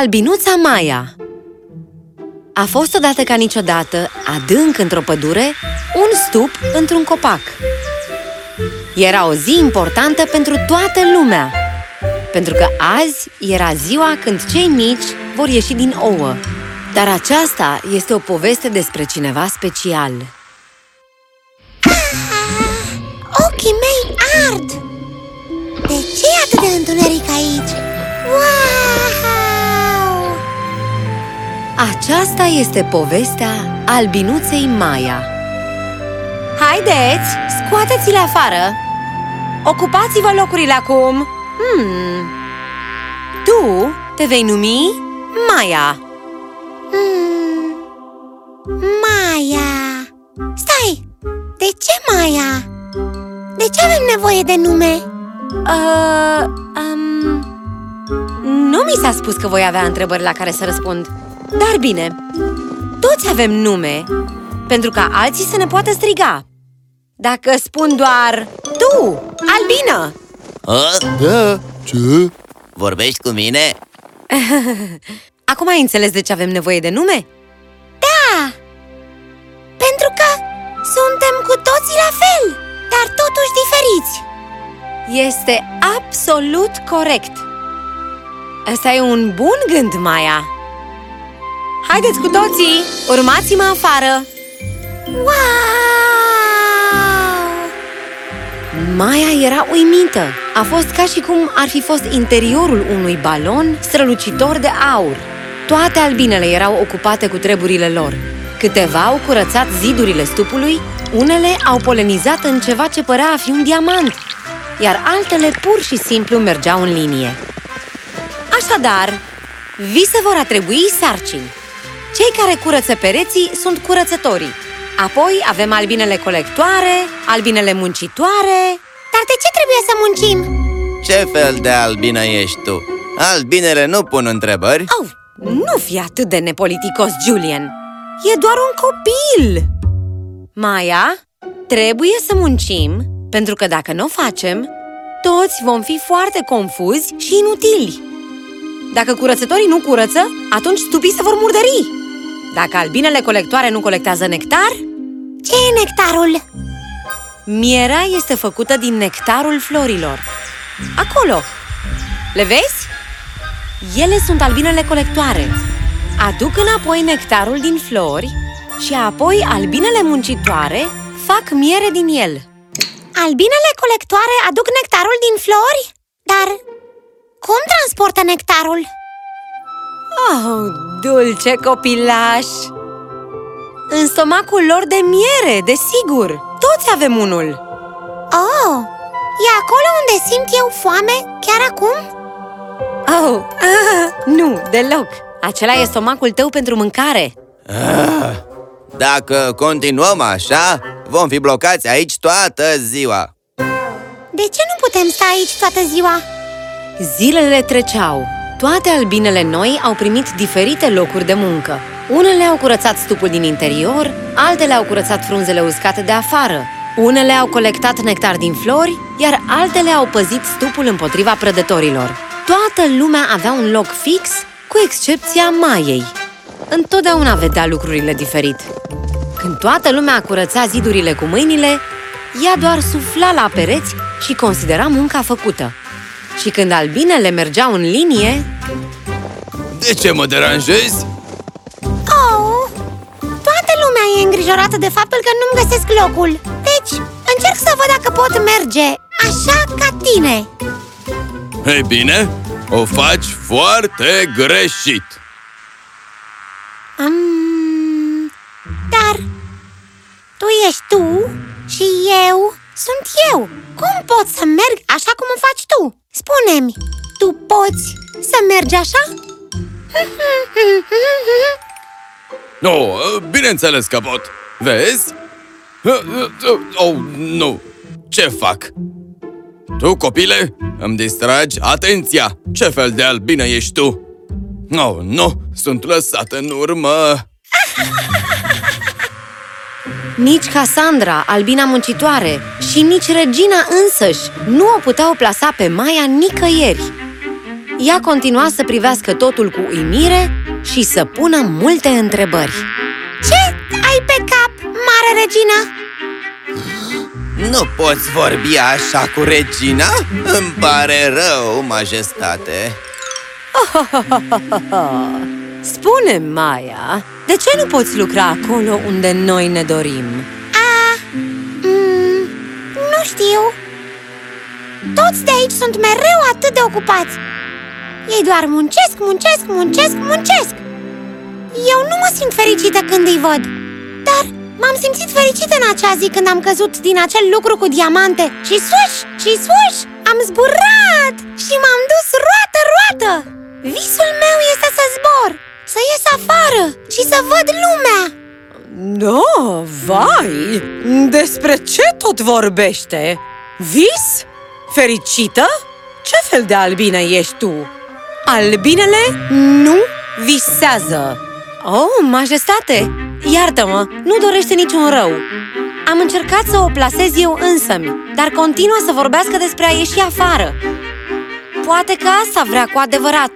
Albinuța Maia A fost odată ca niciodată, adânc într-o pădure, un stup într-un copac. Era o zi importantă pentru toată lumea, pentru că azi era ziua când cei mici vor ieși din ouă. Dar aceasta este o poveste despre cineva special. Aceasta este povestea albinuței Maia. Haideți, scoateți-le afară! Ocupați-vă locurile acum! Hmm. Tu te vei numi Maia. Hmm. Maia! Stai! De ce Maia? De ce avem nevoie de nume? Uh, um, nu mi s-a spus că voi avea întrebări la care să răspund. Dar bine, toți avem nume, pentru ca alții să ne poată striga. Dacă spun doar tu, Albină! A? Da, ce? Vorbești cu mine? Acum ai înțeles de ce avem nevoie de nume? Da! Pentru că suntem cu toții la fel, dar totuși diferiți Este absolut corect! Ăsta e un bun gând, Maia! Haideți cu toții, urmați-mă afară! Wow! Maia era uimită. A fost ca și cum ar fi fost interiorul unui balon strălucitor de aur. Toate albinele erau ocupate cu treburile lor. Câteva au curățat zidurile stupului, unele au polenizat în ceva ce părea a fi un diamant, iar altele pur și simplu mergeau în linie. Așadar, vi se vor atribui sarcini. Cei care curăță pereții sunt curățătorii. Apoi avem albinele colectoare, albinele muncitoare... Dar de ce trebuie să muncim? Ce fel de albină ești tu? Albinele nu pun întrebări Au, nu fi atât de nepoliticos, Julian! E doar un copil! Maia, trebuie să muncim, pentru că dacă nu o facem, toți vom fi foarte confuzi și inutili. Dacă curățătorii nu curăță, atunci stupii se vor murdări. Dacă albinele colectoare nu colectează nectar, Ce e nectarul? mierea este făcută din nectarul florilor. Acolo! Le vezi? Ele sunt albinele colectoare. Aduc înapoi nectarul din flori și apoi albinele muncitoare fac miere din el. Albinele colectoare aduc nectarul din flori? Dar cum transportă nectarul? Oh, dulce copilaș! În stomacul lor de miere, desigur! Toți avem unul! Oh, e acolo unde simt eu foame chiar acum? Oh, ah, nu, deloc! Acela e stomacul tău pentru mâncare! Dacă continuăm așa, vom fi blocați aici toată ziua De ce nu putem sta aici toată ziua? Zilele treceau. Toate albinele noi au primit diferite locuri de muncă. Unele au curățat stupul din interior, altele au curățat frunzele uscate de afară. Unele au colectat nectar din flori, iar altele au păzit stupul împotriva prădătorilor. Toată lumea avea un loc fix, cu excepția Maiei. Întotdeauna vedea lucrurile diferit. Când toată lumea curăța zidurile cu mâinile, ea doar sufla la pereți și considera munca făcută. Și când albinele mergeau în linie, De ce mă deranjezi? Oh, toată lumea e îngrijorată de faptul că nu-mi găsesc locul Deci, încerc să văd dacă pot merge așa ca tine Ei bine, o faci foarte greșit um, Dar tu ești tu și eu sunt eu Cum pot să merg așa cum o faci tu? Spune-mi, tu poți să mergi așa? Nu, bineînțeles că pot Vezi? Oh, nu Ce fac? Tu, copile, îmi distragi atenția Ce fel de albină ești tu? Oh, nu, sunt lăsat în urmă nici Cassandra, albina muncitoare, și nici regina însăși nu o puteau plasa pe Maia nicăieri. ea continua să privească totul cu uimire și să pună multe întrebări. Ce ai pe cap, mare regină? Nu poți vorbi așa cu regina? Îmi pare rău, majestate Spune, Maya, de ce nu poți lucra acolo unde noi ne dorim? A, mm, nu știu. Toți de aici sunt mereu atât de ocupați. Ei doar muncesc, muncesc, muncesc, muncesc. Eu nu mă simt fericită când îi văd. Dar m-am simțit fericită în acea zi când am căzut din acel lucru cu diamante. Și swash, și swash, am zburat și m-am dus roată-roată Visul meu este să zbor, să ies afară și să văd lumea Da, vai! Despre ce tot vorbește? Vis? Fericită? Ce fel de albină ești tu? Albinele nu visează Oh, majestate! Iartă-mă, nu dorește niciun rău Am încercat să o plasez eu însămi Dar continuă să vorbească despre a ieși afară Poate că asta vrea cu adevărat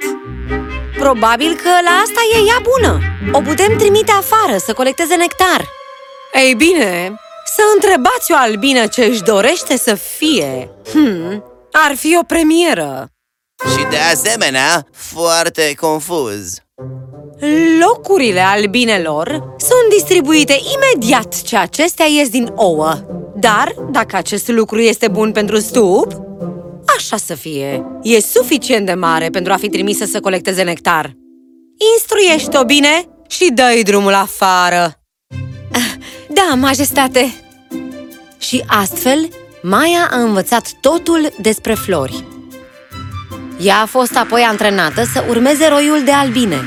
Probabil că la asta e ea bună. O putem trimite afară să colecteze nectar. Ei bine, să întrebați o albină ce își dorește să fie. Hmm, Ar fi o premieră. Și de asemenea, foarte confuz. Locurile albinelor sunt distribuite imediat ce acestea ies din ouă. Dar, dacă acest lucru este bun pentru stup, așa să fie E suficient de mare pentru a fi trimisă să colecteze nectar Instruiește-o bine și dă-i drumul afară Ah, Da, majestate! Și astfel, Maia a învățat totul despre flori ea a fost apoi antrenată să urmeze roiul de albine.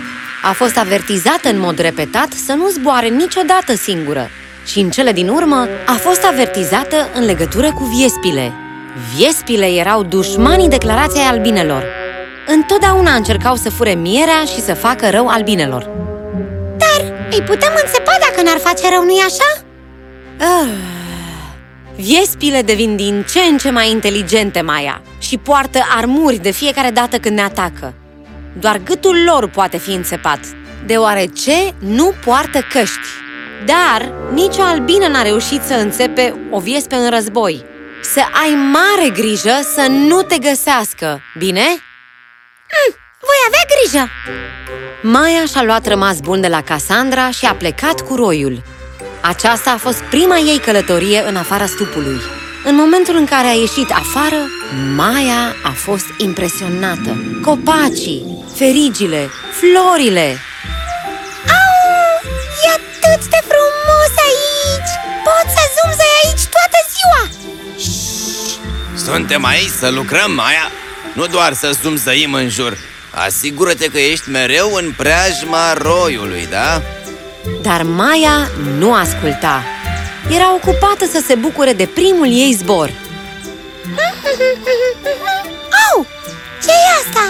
A fost avertizată în mod repetat să nu zboare niciodată singură. Și în cele din urmă a fost avertizată în legătură cu viespile. Viespile erau dușmanii declarației albinelor. Întotdeauna încercau să fure mierea și să facă rău albinelor. Dar îi putem înțepa dacă n-ar face rău, nu-i așa? Viespile devin din ce în ce mai inteligente, Maia, și poartă armuri de fiecare dată când ne atacă. Doar gâtul lor poate fi înțepat, deoarece nu poartă căști. Dar nicio albină n-a reușit să înțepe o viespe în război. Să ai mare grijă să nu te găsească, bine? Voi avea grijă! Maia și-a luat rămas bun de la Cassandra și a plecat cu roiul. Aceasta a fost prima ei călătorie în afara stupului. În momentul în care a ieșit afară, Maia a fost impresionată. Copacii, ferigile, florile. Suntem aici să lucrăm, Maia Nu doar să zumzăim în jur Asigură-te că ești mereu în preajma roiului, da? Dar Maia nu asculta. Era ocupată să se bucure de primul ei zbor. Au! ce e asta?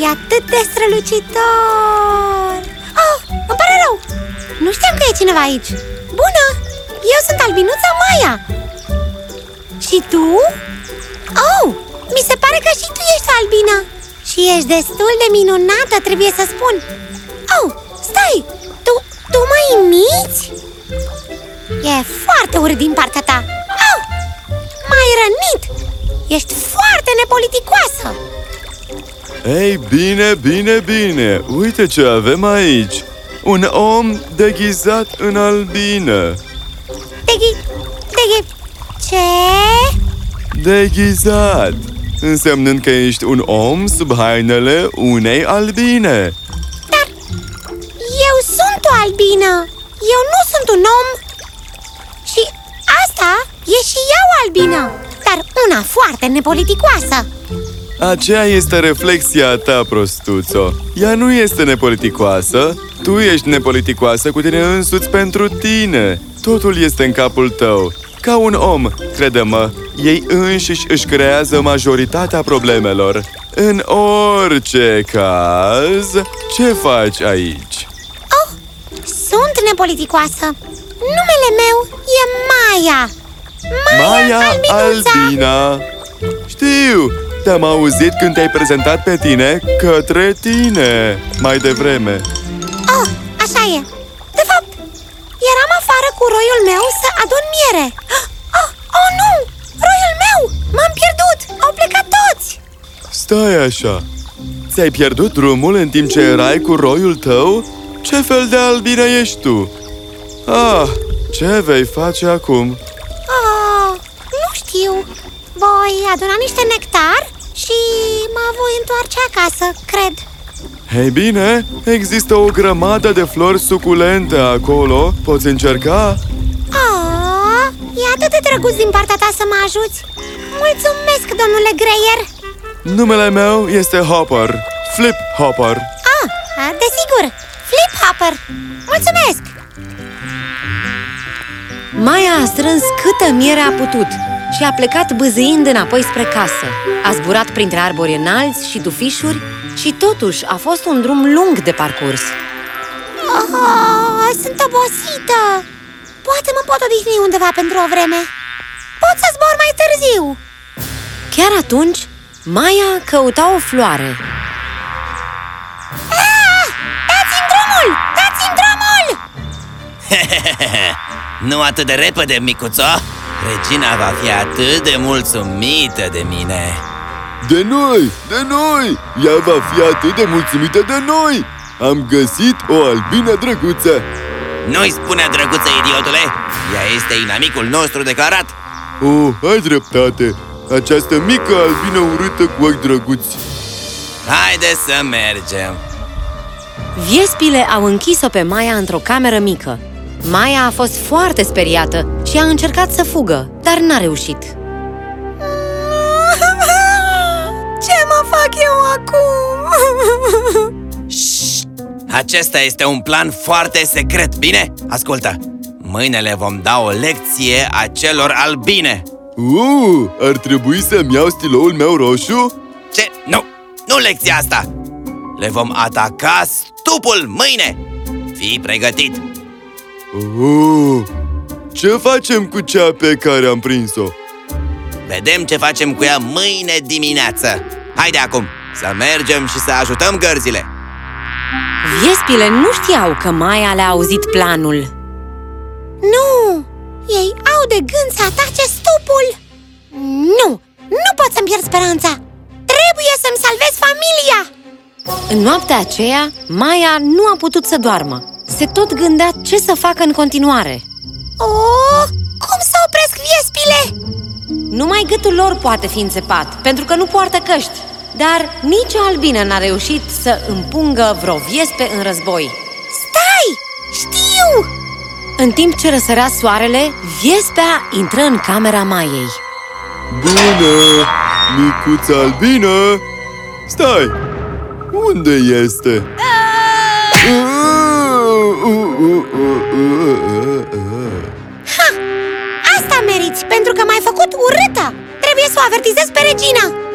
E atât de strălucitor! Oh, îmi pare rău! Nu știam că e cineva aici! Bună! Eu sunt albinuța Maia! Și tu? Oh, mi se pare că și tu ești albină! Și ești destul de minunată, trebuie să spun! Oh, stai! Tu, tu mă imiți? E foarte urât din partea ta! Au! M-ai rănit! Ești foarte nepoliticoasă! Ei, bine, bine, bine! Uite ce avem aici! Un om deghizat în albină! Deghi... Deghi... Ce? Deghizat! Însemnând că ești un om sub hainele unei albine! Dar eu sunt o albină! Eu nu sunt un om! Și asta e și ea o albină! Dar una foarte nepoliticoasă! Aceea este reflexia ta, prostuțo. Ea nu este nepoliticoasă. Tu ești nepoliticoasă cu tine însuți pentru tine. Totul este în capul tău. Ca un om, crede-mă, ei înșiși își creează majoritatea problemelor. În orice caz, ce faci aici? Oh, sunt nepoliticoasă! Numele meu e Maia! Maia Albinuța! Albina! Știu, Te-am auzit când te-ai prezentat pe tine către tine mai devreme Oh, așa e De fapt, eram afară cu roiul meu să adun miere Oh, oh nu! Roiul meu! M-am pierdut! Au plecat toți! Stai așa Ți-ai pierdut drumul în timp ce erai cu roiul tău? Ce fel de albine ești tu? Ah, ce vei face acum? Oh, nu știu Voi aduna niște nectar și mă voi întoarce acasă, cred Hei bine, există o grămadă de flori suculente acolo. Poți încerca? Oh, e atât de drăguț din partea ta să mă ajuți. Mulțumesc, domnule Greier Numele meu este Hopper. Flip Hopper. Ah, desigur, Flip Hopper. Mulțumesc! Maia a strâns câtă miere a putut și a plecat bâzâind înapoi spre casă. A zburat printre arbori înalți și tufișuri și totuși a fost un drum lung de parcurs. Oh, sunt obosită Poate mă pot odihni undeva pentru o vreme Pot să zbor mai târziu Chiar atunci, Maia căuta o floare. ah, Dați-mi drumul! Dați-mi drumul! Nu atât de repede, micuțo Regina va fi atât de mulțumită de mine De noi, de noi! Ea va fi atât de mulțumită de noi! Am găsit o albină drăguță! Nu-i spune drăguță, idiotule Ea este inamicul nostru declarat Oh, ai dreptate! Această mică albină urâtă cu ochi drăguți! Haide să mergem Viespile au închis-o pe Maia într-o cameră mică. Maia a fost foarte speriată și a încercat să fugă, dar n-a reușit. Fac eu acum? Acesta este un plan foarte secret, bine? Ascultă, mâine le vom da o lecție a celor albine Uh, ar trebui să-mi iau stiloul meu roșu? Ce? Nu, nu lecția asta Le vom ataca stupul mâine Fii pregătit Oh, ce facem cu cea pe care am prins-o? Vedem ce facem cu ea mâine dimineață Haide acum, să mergem și să ajutăm gărzile Viespile nu știau că Maia le-a auzit planul. Nu! Ei au de gând să atace stupul! Nu! Nu pot să-mi pierd speranța! Trebuie să-mi salvez familia! În noaptea aceea, Maia nu a putut să doarmă. Se tot gândea ce să facă în continuare. Oh, cum să opresc viespile? Numai gâtul lor poate fi înțepat, pentru că nu poartă căști. Dar nicio albină n-a reușit să împungă vreo viespe în război. Stai! Știu! În timp ce răsărea soarele, viespea intră în camera Maiei. Bună, micuța albină! Stai! Unde este? Ha! Asta meriți, pentru că m-ai făcut urâtă! Trebuie să o avertizez pe regina!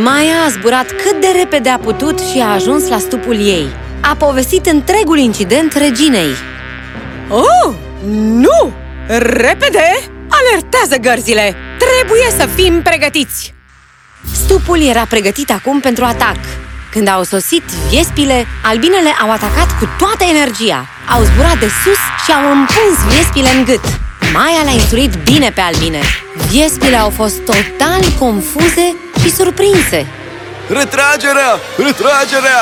Maia a zburat cât de repede a putut și a ajuns la stupul ei. A povestit întregul incident reginei. Oh, nu! Repede! Alertează gărzile! Trebuie să fim pregătiți! Stupul era pregătit acum pentru atac. Când au sosit viespile, albinele au atacat cu toată energia. Au zburat de sus și au împuns viespile în gât. Maia le-a instruit bine pe albine. Viespile au fost total confuze și surprinse. Retragerea! Retragerea!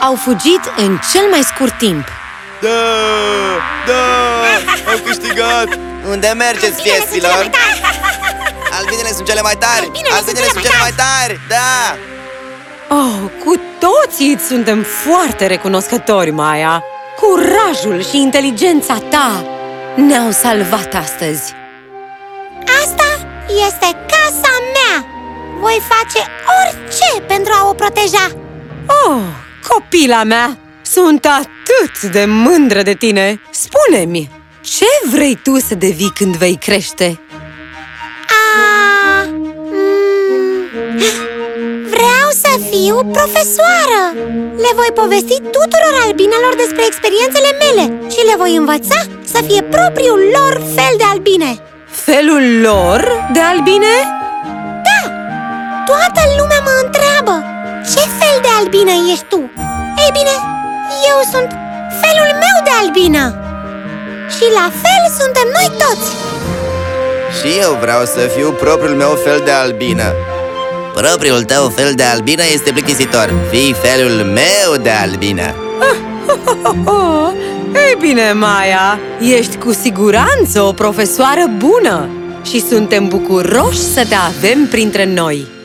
Au fugit în cel mai scurt timp. Da! Da! Am câștigat! Unde mergeți, fieților? Albinele sunt cele mai tari! Albinele sunt Albinele sunt cele cele mai mai tari! Da! Oh, cu toții îți suntem foarte recunoscători, Maia! Curajul și inteligența ta ne-au salvat astăzi. Asta este casa mea! Voi face orice pentru a o proteja! Oh, copila mea! Sunt atât de mândră de tine! Spune-mi, ce vrei tu să devii când vei crește? A... mm, Vreau să fiu profesoară! Le voi povesti tuturor albinelor despre experiențele mele și le voi învăța să fie propriul lor fel de albine! Felul lor de albine? Toată lumea mă întreabă Ce fel de albină ești tu? Ei bine, eu sunt felul meu de albină. Și la fel suntem noi toți. Și eu vreau să fiu propriul meu fel de albină. Propriul tău fel de albină este plictisitor. Fii felul meu de albină. Oh, ei bine, Maia, ești cu siguranță o profesoară bună și suntem bucuroși să te avem printre noi